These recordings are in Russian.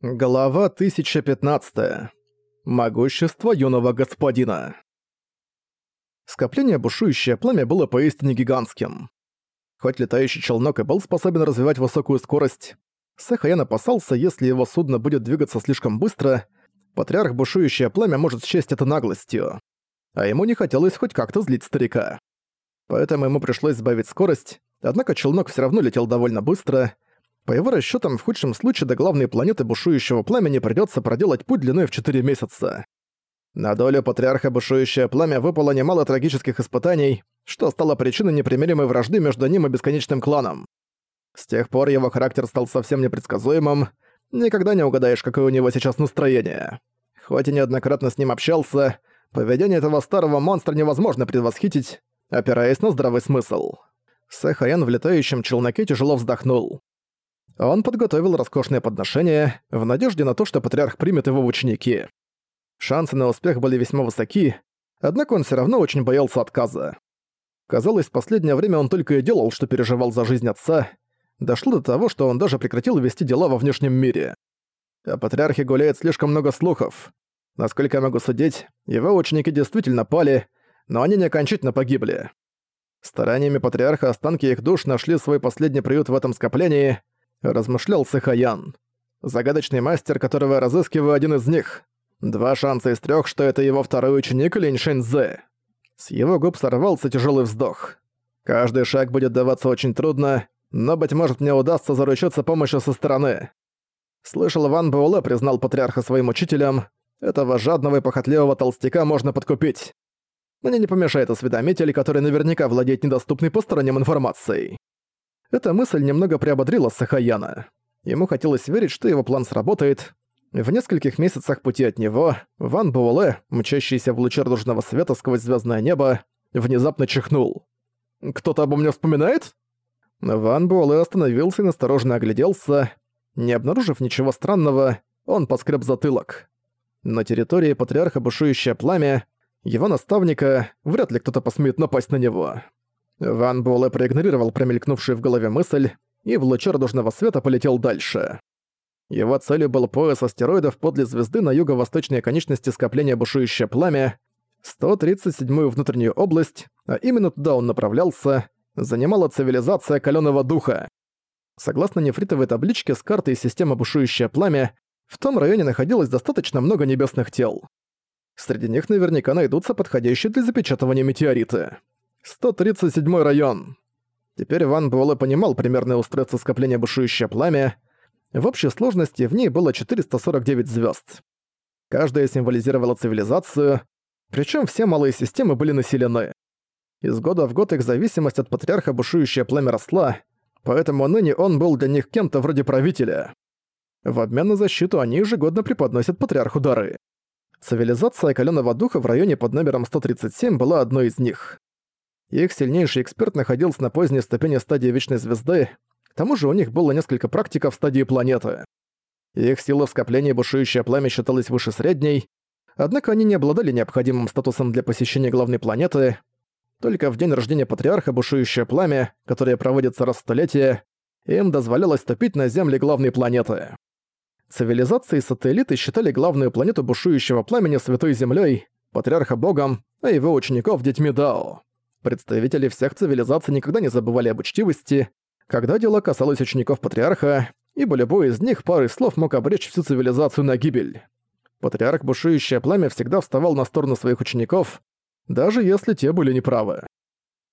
Глава 1015. Могущество юного господина. Скопление бушующее пламя было поистине гигантским. Хоть летающий челнок и был способен развивать высокую скорость, Сахаян опасался, если его судно будет двигаться слишком быстро, патриарх бушующее пламя может счесть это наглостью. А ему не хотелось хоть как-то злить старика. Поэтому ему пришлось сбавить скорость, однако челнок все равно летел довольно быстро, по его расчетам, в худшем случае до главной планеты бушующего пламени придется проделать путь длиной в 4 месяца. На долю патриарха бушующее пламя выпало немало трагических испытаний, что стало причиной непримиримой вражды между ним и бесконечным кланом. С тех пор его характер стал совсем непредсказуемым, никогда не угадаешь, какое у него сейчас настроение. Хоть и неоднократно с ним общался, поведение этого старого монстра невозможно предвосхитить, опираясь на здравый смысл. Сэхаэн в летающем челноке тяжело вздохнул. Он подготовил роскошное подношение в надежде на то, что патриарх примет его в ученики. Шансы на успех были весьма высоки, однако он все равно очень боялся отказа. Казалось, в последнее время он только и делал, что переживал за жизнь отца. Дошло до того, что он даже прекратил вести дела во внешнем мире. О патриархе гуляет слишком много слухов. Насколько я могу судить, его ученики действительно пали, но они не окончательно погибли. Стараниями патриарха останки их душ нашли свой последний приют в этом скоплении, размышлял Сахаян. Загадочный мастер, которого я разыскиваю, один из них. Два шанса из трех, что это его второй ученик Линь Шэньцзэ. С его губ сорвался тяжелый вздох. Каждый шаг будет даваться очень трудно, но, быть может, мне удастся заручиться помощью со стороны. Слышал, Ван Буэлэ признал патриарха своим учителем. Этого жадного и похотливого толстяка можно подкупить. Мне не помешает осведомитель, который наверняка владеет недоступной посторонним информацией. Эта мысль немного приободрила Сахаяна. Ему хотелось верить, что его план сработает. В нескольких месяцах пути от него Ван Буэлэ, мчащийся в луче радужного света сквозь звездное небо, внезапно чихнул. «Кто-то обо мне вспоминает?» Ван Буэлэ остановился и настороженно огляделся. Не обнаружив ничего странного, он поскреб затылок. На территории Патриарха бушующее пламя, его наставника, вряд ли кто-то посмеет напасть на него. Ван Буэлэ проигнорировал промелькнувшую в голове мысль и в луче радужного света полетел дальше. Его целью был пояс астероидов подле звезды на юго-восточной конечности скопления бушующее пламя, 137-ю внутреннюю область, а именно туда он направлялся, занимала цивилизация Калёного Духа. Согласно нефритовой табличке с картой системы бушующее пламя, в том районе находилось достаточно много небесных тел. Среди них наверняка найдутся подходящие для запечатывания метеориты. 137 район. Теперь Ван Буэлэ понимал примерное устройство скопления бушующее пламя. В общей сложности в ней было 449 звезд. Каждая символизировала цивилизацию, причем все малые системы были населены. Из года в год их зависимость от патриарха бушующее пламя росла, поэтому ныне он был для них кем-то вроде правителя. В обмен на защиту они ежегодно преподносят патриарху дары. Цивилизация Калёного Духа в районе под номером 137 была одной из них. Их сильнейший эксперт находился на поздней ступени стадии Вечной Звезды, к тому же у них было несколько практиков стадии планеты. Их сила в скоплении бушующее пламя считалась выше средней, однако они не обладали необходимым статусом для посещения главной планеты. Только в день рождения Патриарха бушующее пламя, которое проводится раз в столетие, им дозволялось ступить на земли главной планеты. Цивилизации и сателлиты считали главную планету бушующего пламени Святой Землей, Патриарха Богом, а его учеников детьми Дао. Представители всех цивилизаций никогда не забывали об учтивости, когда дело касалось учеников Патриарха, ибо любой из них парой слов мог обречь всю цивилизацию на гибель. Патриарх Бушующее Пламя всегда вставал на сторону своих учеников, даже если те были неправы.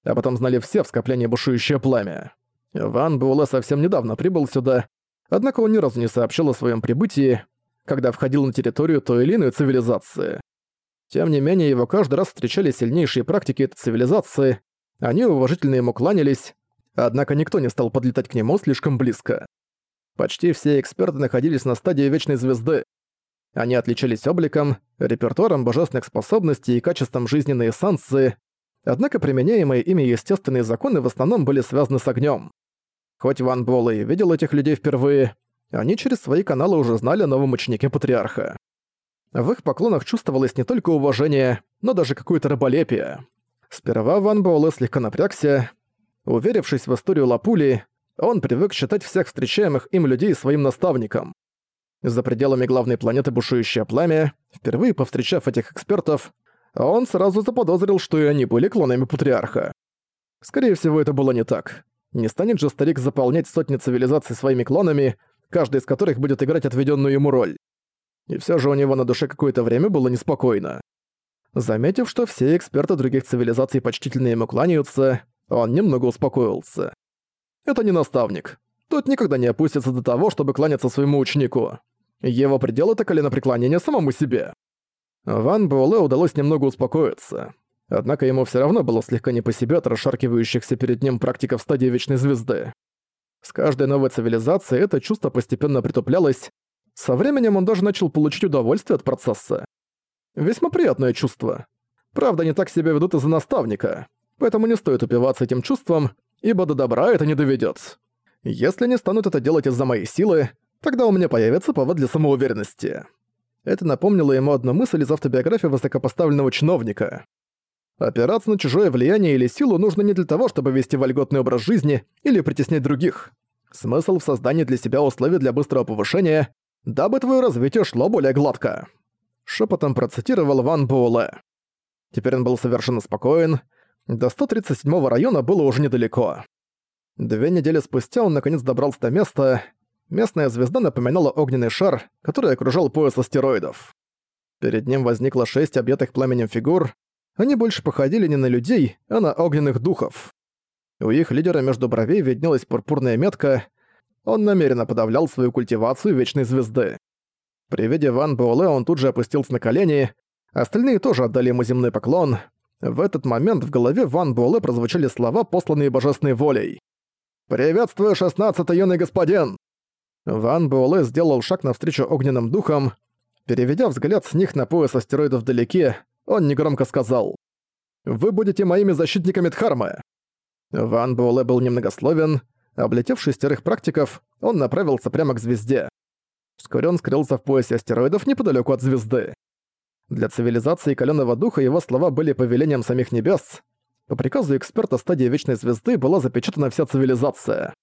А потом знали все в скоплении Бушующее Пламя. Ван Буэлэ совсем недавно прибыл сюда, однако он ни разу не сообщил о своем прибытии, когда входил на территорию той или иной цивилизации. Тем не менее, его каждый раз встречали сильнейшие практики этой цивилизации, они уважительно ему кланялись, однако никто не стал подлетать к нему слишком близко. Почти все эксперты находились на стадии Вечной Звезды. Они отличались обликом, репертуаром божественных способностей и качеством жизненной эссенции, однако применяемые ими естественные законы в основном были связаны с огнем. Хоть Ван Буэлэ и видел этих людей впервые, они через свои каналы уже знали о новом ученике Патриарха. В их поклонах чувствовалось не только уважение, но даже какое-то раболепие. Сперва Ван Буэлэ слегка напрягся. Уверившись в историю Лапули, он привык считать всех встречаемых им людей своим наставником. За пределами главной планеты бушующее пламя, впервые повстречав этих экспертов, он сразу заподозрил, что и они были клонами Патриарха. Скорее всего, это было не так. Не станет же старик заполнять сотни цивилизаций своими клонами, каждый из которых будет играть отведенную ему роль. И все же у него на душе какое-то время было неспокойно. Заметив, что все эксперты других цивилизаций почтительно ему кланяются, он немного успокоился. Это не наставник. Тот никогда не опустится до того, чтобы кланяться своему ученику. Его предел — это коленопреклонение самому себе. Ван Буэлэ удалось немного успокоиться. Однако ему все равно было слегка не по себе от расшаркивающихся перед ним практиков стадии Вечной Звезды. С каждой новой цивилизацией это чувство постепенно притуплялось. Со временем он даже начал получить удовольствие от процесса. Весьма приятное чувство. Правда, не так себя ведут из-за наставника, поэтому не стоит упиваться этим чувством, ибо до добра это не доведет. Если не станут это делать из-за моей силы, тогда у меня появится повод для самоуверенности. Это напомнило ему одну мысль из автобиографии высокопоставленного чиновника. Опираться на чужое влияние или силу нужно не для того, чтобы вести вольготный образ жизни или притеснять других. Смысл в создании для себя условий для быстрого повышения, дабы твое развитие шло более гладко. Шепотом процитировал Ван Буэлэ. Теперь он был совершенно спокоен. До 137-го района было уже недалеко. Две недели спустя он наконец добрался до места. Местная звезда напоминала огненный шар, который окружал пояс астероидов. Перед ним возникло шесть объятых пламенем фигур, они больше походили не на людей, а на огненных духов. У их лидера между бровей виднелась пурпурная метка. Он намеренно подавлял свою культивацию Вечной Звезды. При виде Ван Буэлэ он тут же опустился на колени, остальные тоже отдали ему земной поклон. В этот момент в голове Ван Буэлэ прозвучали слова, посланные божественной волей. «Приветствую, шестнадцатый юный господин!» Ван Буэлэ сделал шаг навстречу огненным духам. Переведя взгляд с них на пояс астероидов вдалеке, он негромко сказал «Вы будете моими защитниками Дхармы». Ван Буэлэ был немногословен. Облетев шестерых практиков, он направился прямо к звезде. Вскоре он скрылся в поясе астероидов неподалеку от звезды. Для цивилизации Калёного Духа его слова были повелением самих небес. По приказу эксперта стадии Вечной Звезды была запечатана вся цивилизация.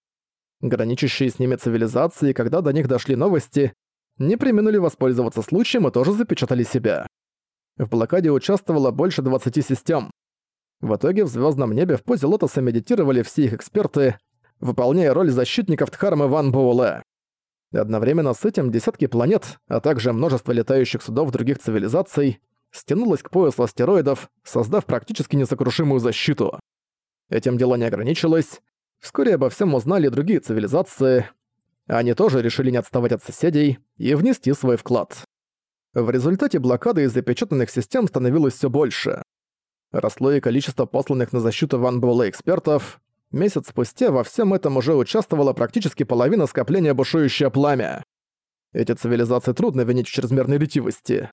Граничащие с ними цивилизации, когда до них дошли новости, не применули воспользоваться случаем и тоже запечатали себя. В блокаде участвовало больше 20 систем. В итоге в звездном небе в позе лотоса медитировали все их эксперты, выполняя роль защитников Дхармы Ван Буэлэ. Одновременно с этим десятки планет, а также множество летающих судов других цивилизаций стянулось к поясу астероидов, создав практически несокрушимую защиту. Этим дело не ограничилось. Вскоре обо всем узнали другие цивилизации. Они тоже решили не отставать от соседей и внести свой вклад. В результате блокады из запечатанных систем становилось все больше. Росло и количество посланных на защиту Ван Буэлэ экспертов. Месяц спустя во всем этом уже участвовала практически половина скопления бушующее пламя. Эти цивилизации трудно винить в чрезмерной ретивости.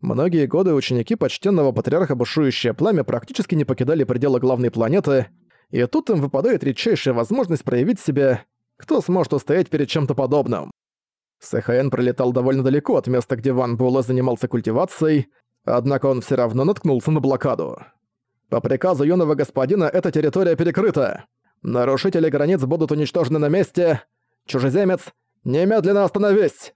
Многие годы ученики почтенного патриарха бушующее пламя практически не покидали пределы главной планеты, и тут им выпадает редчайшая возможность проявить себя, кто сможет устоять перед чем-то подобным. Сэхаэн пролетал довольно далеко от места, где Ван Буэлэ занимался культивацией, однако он все равно наткнулся на блокаду. По приказу юного господина эта территория перекрыта. Нарушители границ будут уничтожены на месте. Чужеземец, немедленно остановись!